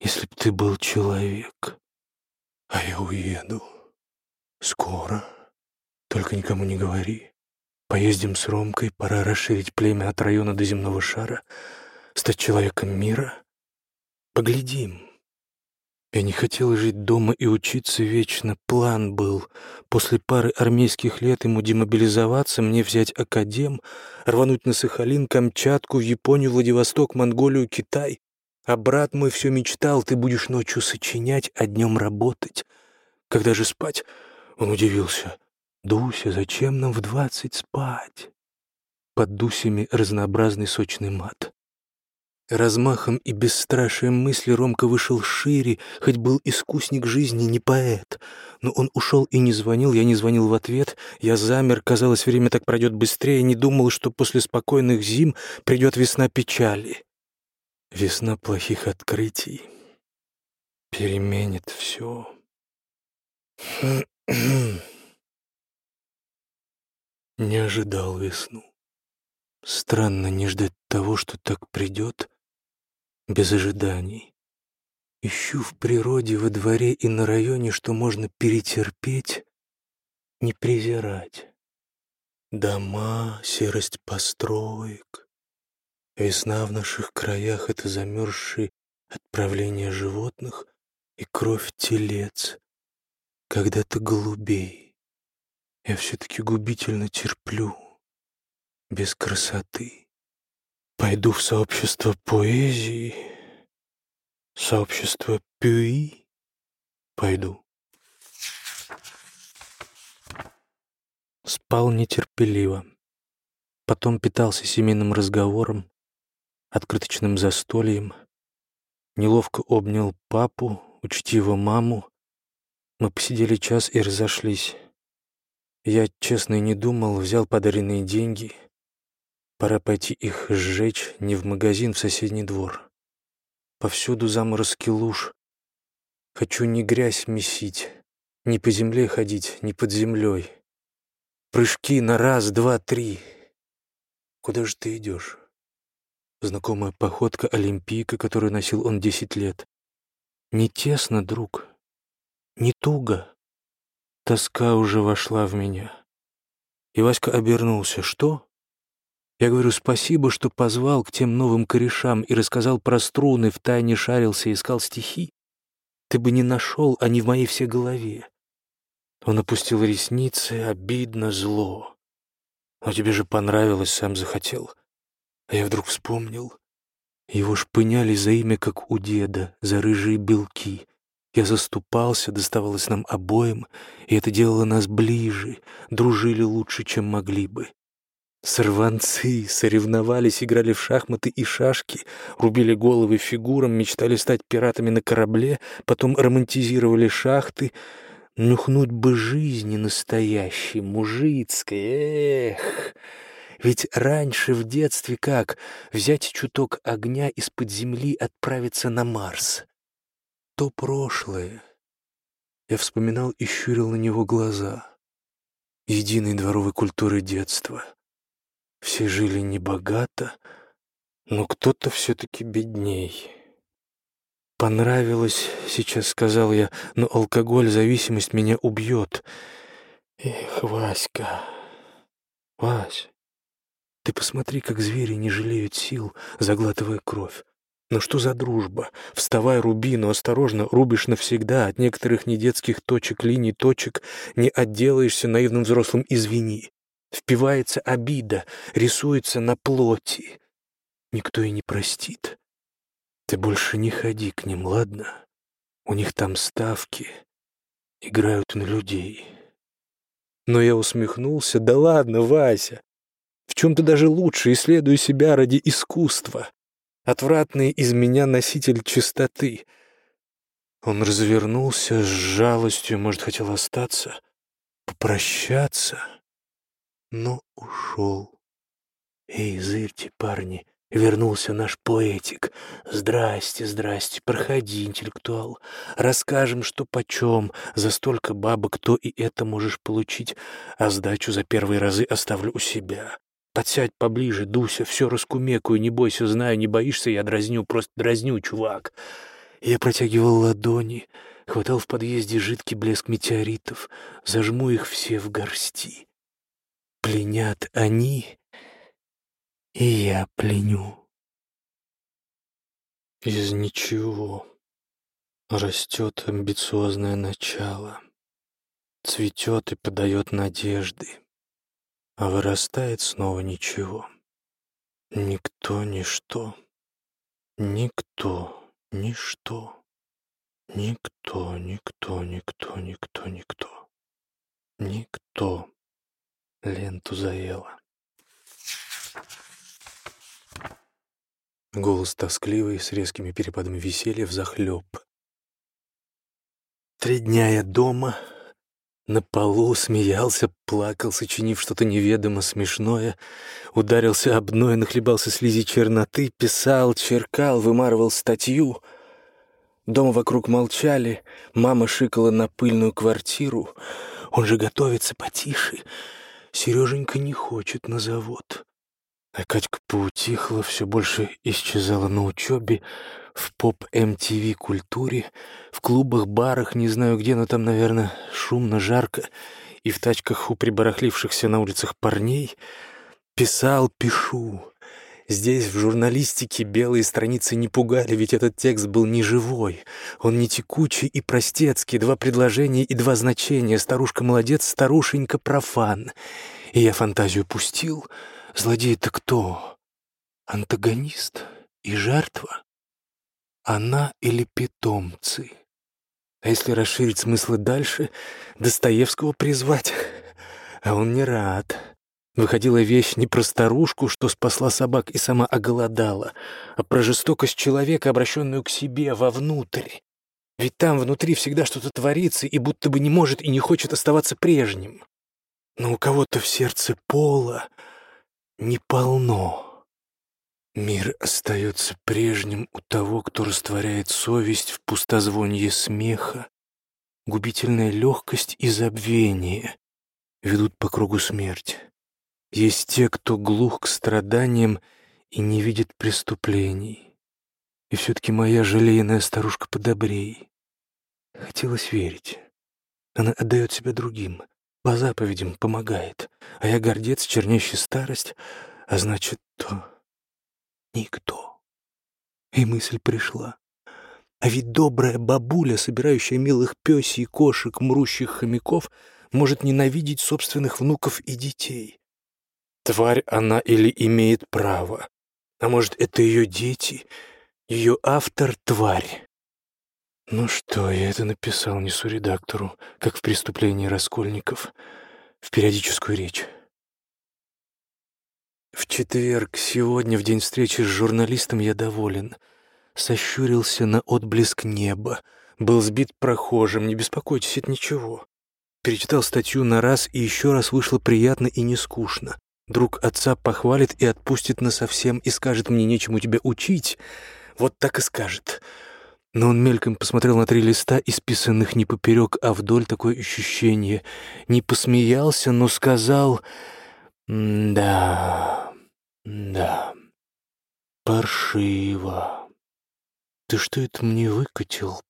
если б ты был человек. А я уеду. Скоро. Только никому не говори. Поездим с Ромкой, пора расширить племя от района до земного шара, стать человеком мира. Поглядим. Я не хотел жить дома и учиться вечно. План был. После пары армейских лет ему демобилизоваться, мне взять академ, рвануть на Сахалин, Камчатку, в Японию, Владивосток, Монголию, Китай. А брат мой все мечтал, ты будешь ночью сочинять, а днем работать. Когда же спать? Он удивился. «Дуся, зачем нам в двадцать спать?» Под Дусями разнообразный сочный мат. Размахом и бесстрашием мысли Ромка вышел шире, хоть был искусник жизни, не поэт. Но он ушел и не звонил, я не звонил в ответ. Я замер, казалось, время так пройдет быстрее, не думал, что после спокойных зим придет весна печали. Весна плохих открытий переменит все. Не ожидал весну. Странно не ждать того, что так придет, без ожиданий. Ищу в природе, во дворе и на районе, что можно перетерпеть, не презирать. Дома, серость построек. Весна в наших краях — это замерзшие отправления животных и кровь телец. Когда-то голубей. Я все-таки губительно терплю, без красоты. Пойду в сообщество поэзии, сообщество пюи. Пойду. Спал нетерпеливо. Потом питался семейным разговором, открыточным застольем. Неловко обнял папу, учтиво маму. Мы посидели час и разошлись. Я, честно, и не думал, взял подаренные деньги. Пора пойти их сжечь не в магазин, в соседний двор. Повсюду заморозки луж. Хочу не грязь месить, не по земле ходить, не под землей. Прыжки на раз, два, три. Куда же ты идешь? Знакомая походка Олимпийка, которую носил он десять лет. Не тесно, друг, не туго. Тоска уже вошла в меня. И Васька обернулся. «Что?» Я говорю, спасибо, что позвал к тем новым корешам и рассказал про струны, втайне шарился и искал стихи. Ты бы не нашел, они в моей всей голове. Он опустил ресницы, обидно, зло. Но тебе же понравилось, сам захотел. А я вдруг вспомнил. Его шпыняли за имя, как у деда, за рыжие белки. Я заступался, доставалось нам обоим, и это делало нас ближе, дружили лучше, чем могли бы. Сорванцы соревновались, играли в шахматы и шашки, рубили головы фигурам, мечтали стать пиратами на корабле, потом романтизировали шахты. Нюхнуть бы жизни настоящей, мужицкой, эх! Ведь раньше в детстве как? Взять чуток огня из-под земли, отправиться на Марс то прошлое. Я вспоминал и щурил на него глаза. Единой дворовой культуры детства. Все жили небогато, но кто-то все-таки бедней. Понравилось, сейчас сказал я, но алкоголь, зависимость меня убьет. Эх, Васька, Вась, ты посмотри, как звери не жалеют сил, заглатывая кровь. Но «Ну что за дружба? Вставай, руби, но осторожно, рубишь навсегда. От некоторых недетских точек, линий, точек не отделаешься наивным взрослым «извини». Впивается обида, рисуется на плоти. Никто и не простит. Ты больше не ходи к ним, ладно? У них там ставки. Играют на людей. Но я усмехнулся. Да ладно, Вася. В чем-то даже лучше исследую себя ради искусства. Отвратный из меня носитель чистоты. Он развернулся с жалостью, может, хотел остаться, попрощаться, но ушел. Эй, зырьте, парни, Вернулся наш поэтик. Здрасте, здрасте, проходи, интеллектуал. Расскажем, что почем. За столько бабок то и это можешь получить, а сдачу за первые разы оставлю у себя. Подсядь поближе, Дуся, все раскумекаю, не бойся, знаю, не боишься, я дразню, просто дразню, чувак. Я протягивал ладони, хватал в подъезде жидкий блеск метеоритов, зажму их все в горсти. Пленят они, и я пленю. Из ничего растет амбициозное начало, цветет и подает надежды, а вырастает снова ничего. Никто, ничто, никто, ничто, никто, никто, никто, никто, никто, никто ленту заело. Голос тоскливый, с резкими перепадами веселья взахлеб. Три дня я дома, на полу смеялся, плакал, сочинив что-то неведомо смешное, ударился об дно и нахлебался слизи черноты, писал, черкал, вымарывал статью. Дома вокруг молчали, мама шикала на пыльную квартиру. Он же готовится потише. Сереженька не хочет на завод. А Катька поутихла, все больше исчезала на учебе, в поп-МТВ культуре, в клубах, барах, не знаю где, но там, наверное, шумно, жарко, и в тачках у прибарахлившихся на улицах парней. Писал, пишу. Здесь, в журналистике, белые страницы не пугали, ведь этот текст был не живой. Он не текучий и простецкий, два предложения и два значения. Старушка молодец, старушенька профан. И я фантазию пустил — Злодей-то кто? Антагонист и жертва? Она или питомцы? А если расширить смыслы дальше, Достоевского призвать? А он не рад. Выходила вещь не про старушку, что спасла собак и сама оголодала, а про жестокость человека, обращенную к себе, вовнутрь. Ведь там внутри всегда что-то творится и будто бы не может и не хочет оставаться прежним. Но у кого-то в сердце пола, не полно. Мир остается прежним у того, кто растворяет совесть в пустозвонье смеха. Губительная легкость и забвение ведут по кругу смерть. Есть те, кто глух к страданиям и не видит преступлений. И все-таки моя жалейная старушка подобрей. Хотелось верить. Она отдает себя другим, по заповедям помогает, а я гордец, чернящий старость, а значит, то никто. И мысль пришла. А ведь добрая бабуля, собирающая милых пёсей, кошек, мрущих хомяков, может ненавидеть собственных внуков и детей. Тварь она или имеет право, а может, это ее дети, ее автор — тварь. Ну что, я это написал несу редактору, как в «Преступлении Раскольников», в периодическую речь. В четверг, сегодня, в день встречи с журналистом, я доволен. Сощурился на отблеск неба. Был сбит прохожим, не беспокойтесь, это ничего. Перечитал статью на раз, и еще раз вышло приятно и не скучно. Друг отца похвалит и отпустит насовсем, и скажет мне нечему тебя учить. Вот так и скажет. Но он мельком посмотрел на три листа, исписанных не поперек, а вдоль такое ощущение. Не посмеялся, но сказал «Да, да, паршиво. Ты что это мне выкатил,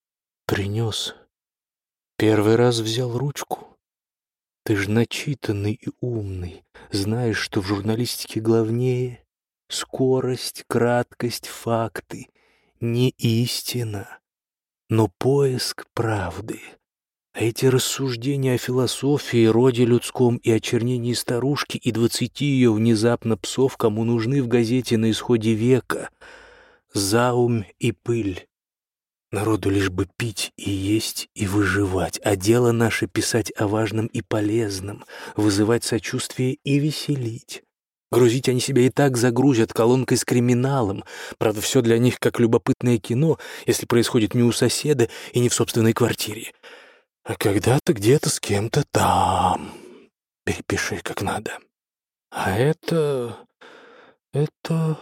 принес? Первый раз взял ручку. Ты ж начитанный и умный, знаешь, что в журналистике главнее скорость, краткость, факты — не истина, но поиск правды. А эти рассуждения о философии, роде людском и очернении старушки и двадцати ее внезапно псов, кому нужны в газете на исходе века, заум и пыль. Народу лишь бы пить и есть и выживать, а дело наше писать о важном и полезном, вызывать сочувствие и веселить. Грузить они себя и так загрузят колонкой с криминалом. Правда, все для них как любопытное кино, если происходит не у соседа и не в собственной квартире. А когда-то где-то с кем-то там. Перепиши как надо. А это... это...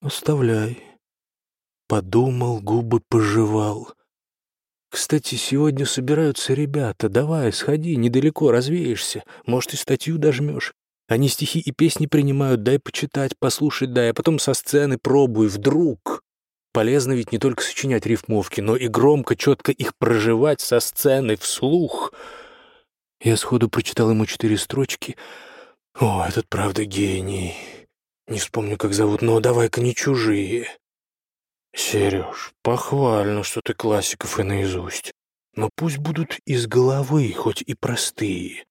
Оставляй. Подумал, губы пожевал. Кстати, сегодня собираются ребята. Давай, сходи, недалеко развеешься. Может, и статью дожмешь. Они стихи и песни принимают, дай почитать, послушать дай, а потом со сцены пробуй, вдруг. Полезно ведь не только сочинять рифмовки, но и громко, четко их проживать со сцены вслух. Я сходу прочитал ему четыре строчки. О, этот правда гений. Не вспомню, как зовут, но давай-ка не чужие. Сереж, похвально, что ты классиков и наизусть. Но пусть будут из головы, хоть и простые.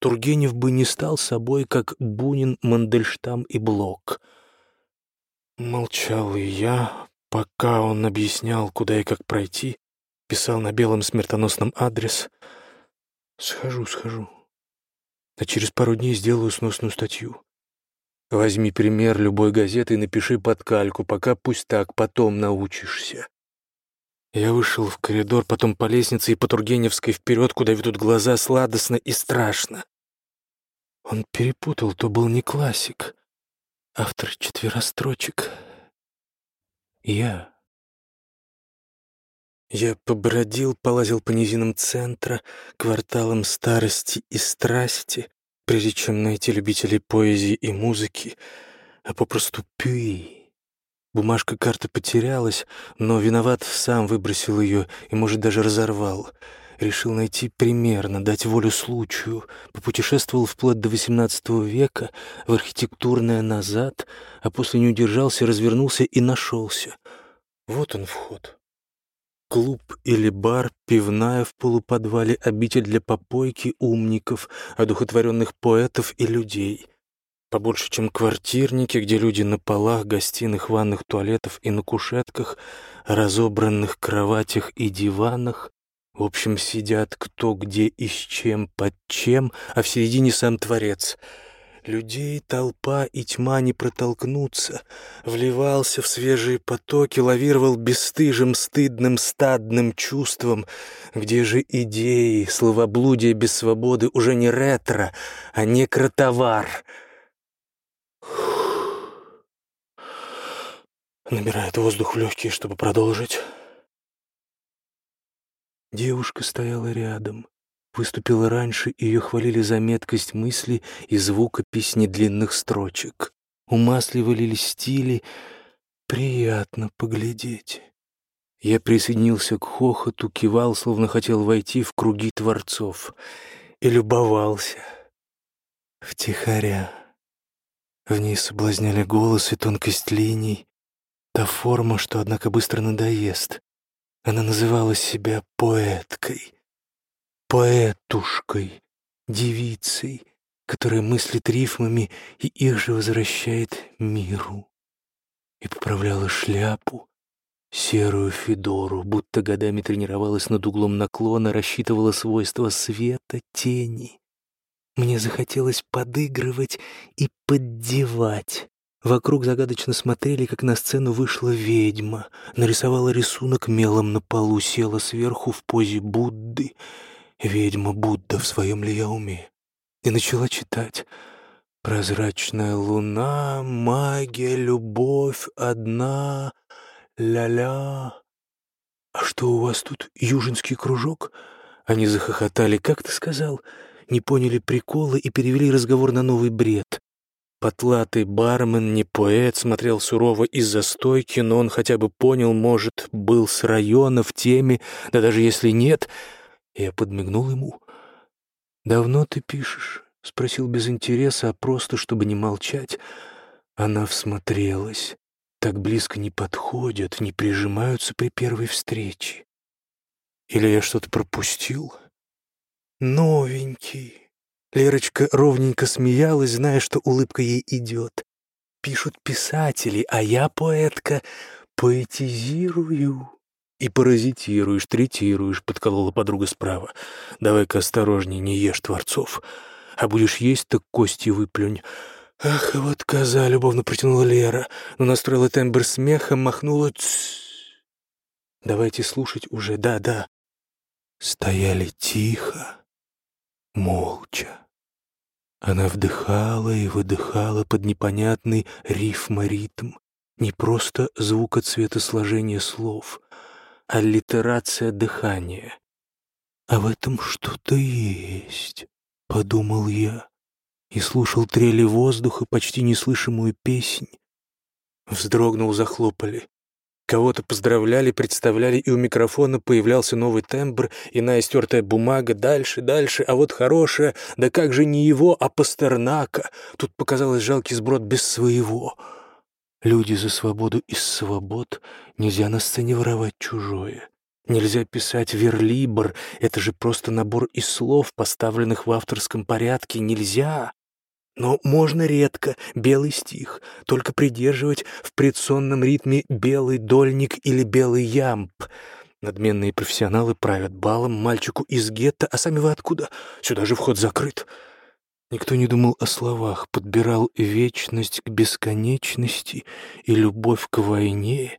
Тургенев бы не стал собой, как Бунин, Мандельштам и Блок. Молчал и я, пока он объяснял, куда и как пройти, писал на белом смертоносном адрес. Схожу, схожу. А через пару дней сделаю сносную статью. Возьми пример любой газеты и напиши под кальку, пока пусть так, потом научишься. Я вышел в коридор, потом по лестнице и по Тургеневской вперед, куда ведут глаза, сладостно и страшно. Он перепутал, то был не классик, автор четверострочек. Я. Я побродил, полазил по низинам центра, кварталам старости и страсти, прежде чем найти любителей поэзии и музыки, а попросту пюи. Бумажка карты потерялась, но виноват сам выбросил ее и, может, даже разорвал. Решил найти примерно, дать волю случаю. Попутешествовал вплоть до XVIII века, в архитектурное назад, а после не удержался, развернулся и нашелся. Вот он вход. Клуб или бар, пивная в полуподвале, обитель для попойки умников, одухотворенных поэтов и людей — побольше, чем квартирники, где люди на полах, гостиных, ванных, туалетов и на кушетках, разобранных кроватях и диванах, в общем, сидят кто где и с чем, под чем, а в середине сам Творец. Людей толпа и тьма не протолкнуться. Вливался в свежие потоки, лавировал бесстыжим, стыдным, стадным чувством. Где же идеи, словоблудие без свободы уже не ретро, а некротовар — Набирает воздух в легкие, чтобы продолжить. Девушка стояла рядом. Выступила раньше, ее хвалили за меткость мысли и звукопись недлинных строчек. Умасливали стили. Приятно поглядеть. Я присоединился к хохоту, кивал, словно хотел войти в круги творцов. И любовался. Втихаря. В ней соблазняли голос и тонкость линий, та форма, что, однако, быстро надоест. Она называла себя поэткой, поэтушкой, девицей, которая мыслит рифмами и их же возвращает миру. И поправляла шляпу, серую федору, будто годами тренировалась над углом наклона, рассчитывала свойства света, тени. Мне захотелось подыгрывать и поддевать. Вокруг загадочно смотрели, как на сцену вышла ведьма, нарисовала рисунок мелом на полу, села сверху в позе Будды. Ведьма Будда в своем ли? И начала читать. «Прозрачная луна, магия, любовь одна, ля-ля». «А что у вас тут, южинский кружок?» Они захохотали. «Как ты сказал?» не поняли прикола и перевели разговор на новый бред. Потлатый бармен, не поэт, смотрел сурово из-за стойки, но он хотя бы понял, может, был с района в теме, да даже если нет. Я подмигнул ему. «Давно ты пишешь?» — спросил без интереса, а просто, чтобы не молчать. Она всмотрелась. Так близко не подходят, не прижимаются при первой встрече. Или я что-то пропустил?» новенький». Лерочка ровненько смеялась, зная, что улыбка ей идет. «Пишут писатели, а я, поэтка, поэтизирую». «И паразитируешь, третируешь», — подколола подруга справа. «Давай-ка осторожней, не ешь творцов. А будешь есть, так кости выплюнь». «Ах, вот коза!» — любовно протянула Лера, но настроила тембр смеха, махнула «Тссс». «Давайте слушать уже, да-да». Стояли тихо, молча. Она вдыхала и выдыхала под непонятный рифморитм, Не просто звукоцветосложение слов, а литерация дыхания. «А в этом что-то есть», — подумал я, и слушал трели воздуха, почти неслышимую песнь. Вздрогнул, захлопали. Кого-то поздравляли, представляли, и у микрофона появлялся новый тембр, иная стертая бумага, дальше, дальше, а вот хорошая, да как же не его, а Пастернака. Тут показалось жалкий сброд без своего. Люди за свободу из свобод, нельзя на сцене воровать чужое. Нельзя писать верлибр, это же просто набор из слов, поставленных в авторском порядке, нельзя. Но можно редко белый стих, только придерживать в предсонном ритме белый дольник или белый ямб. Надменные профессионалы правят балом мальчику из гетто, а сами вы откуда? Сюда же вход закрыт. Никто не думал о словах, подбирал вечность к бесконечности и любовь к войне.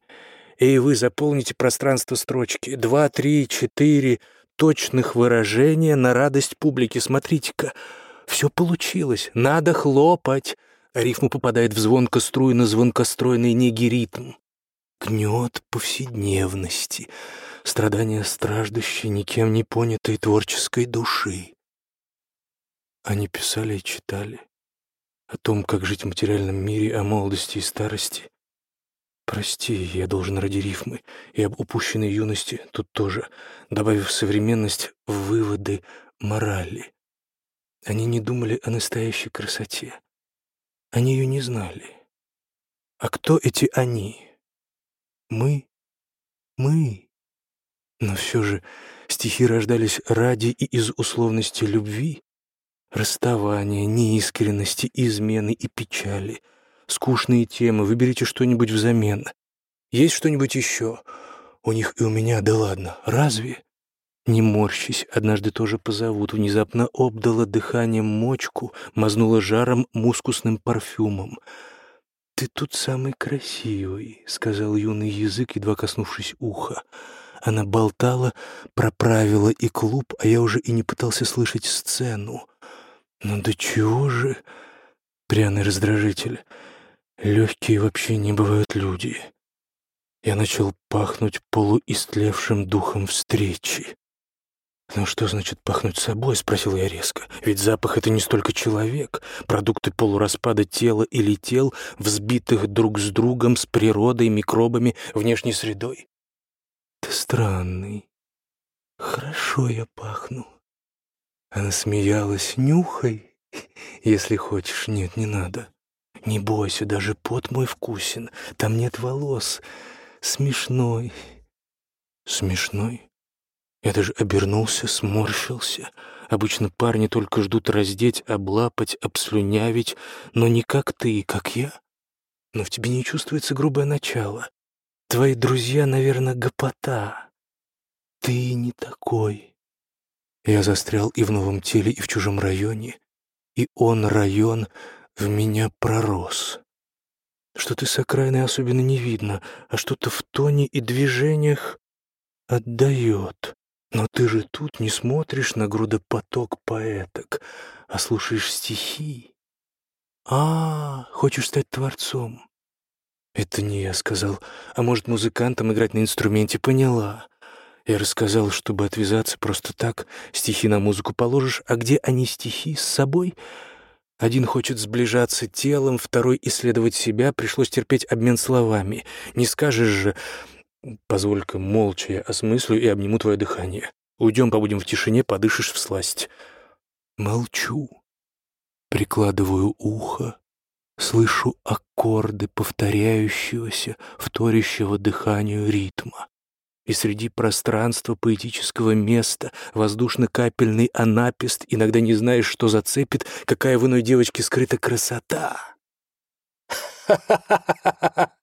И вы заполните пространство строчки. Два, три, четыре точных выражения на радость публики. Смотрите-ка, все получилось, надо хлопать. Рифма попадает в звонко-струйно-звонкостройный негиритм. Гнет повседневности, страдания страждущей, никем не понятой творческой души. Они писали и читали о том, как жить в материальном мире, о молодости и старости. Прости, я должен ради рифмы и об упущенной юности тут тоже, добавив современность в выводы морали. Они не думали о настоящей красоте. Они ее не знали. А кто эти «они»? Мы? Мы. Но все же стихи рождались ради и из условности любви, расставания, неискренности, измены и печали. Скучные темы, выберите что-нибудь взамен. Есть что-нибудь еще? У них и у меня, да ладно, разве? Не морщись, однажды тоже позовут. Внезапно обдала дыханием мочку, мазнула жаром мускусным парфюмом. «Ты тут самый красивый», — сказал юный язык, едва коснувшись уха. Она болтала, проправила и клуб, а я уже и не пытался слышать сцену. «Ну да чего же...» Пряный раздражитель. Легкие вообще не бывают люди. Я начал пахнуть полуистлевшим духом встречи. «Ну что значит пахнуть собой?» — спросил я резко. «Ведь запах — это не столько человек, продукты полураспада тела или тел, взбитых друг с другом, с природой, микробами, внешней средой». «Ты странный. Хорошо я пахну». Она смеялась. «Нюхай, если хочешь. Нет, не надо. Не бойся, даже пот мой вкусен. Там нет волос. Смешной». «Смешной?» Я даже обернулся, сморщился. Обычно парни только ждут раздеть, облапать, обслюнявить, но не как ты, как я. Но в тебе не чувствуется грубое начало. Твои друзья, наверное, гопота. Ты не такой. Я застрял и в новом теле, и в чужом районе, и он, район, в меня пророс. Что ты с окраины особенно не видно, а что-то в тоне и движениях отдает. Но ты же тут не смотришь на грудопоток поэток, а слушаешь стихи. А, хочешь стать творцом? Это не я сказал. А может, музыкантом играть на инструменте? Поняла. Я рассказал, чтобы отвязаться просто так. Стихи на музыку положишь, а где они стихи с собой? Один хочет сближаться телом, второй — исследовать себя. Пришлось терпеть обмен словами. Не скажешь же Позволь-ка молча я осмыслю и обниму твое дыхание. Уйдем, побудем в тишине, подышишь в сласть. Молчу. Прикладываю ухо. Слышу аккорды повторяющегося, вторящего дыханию ритма. И среди пространства поэтического места воздушно-капельный анапист, иногда не знаешь, что зацепит, какая в иной девочке скрыта красота. Ха-ха-ха-ха!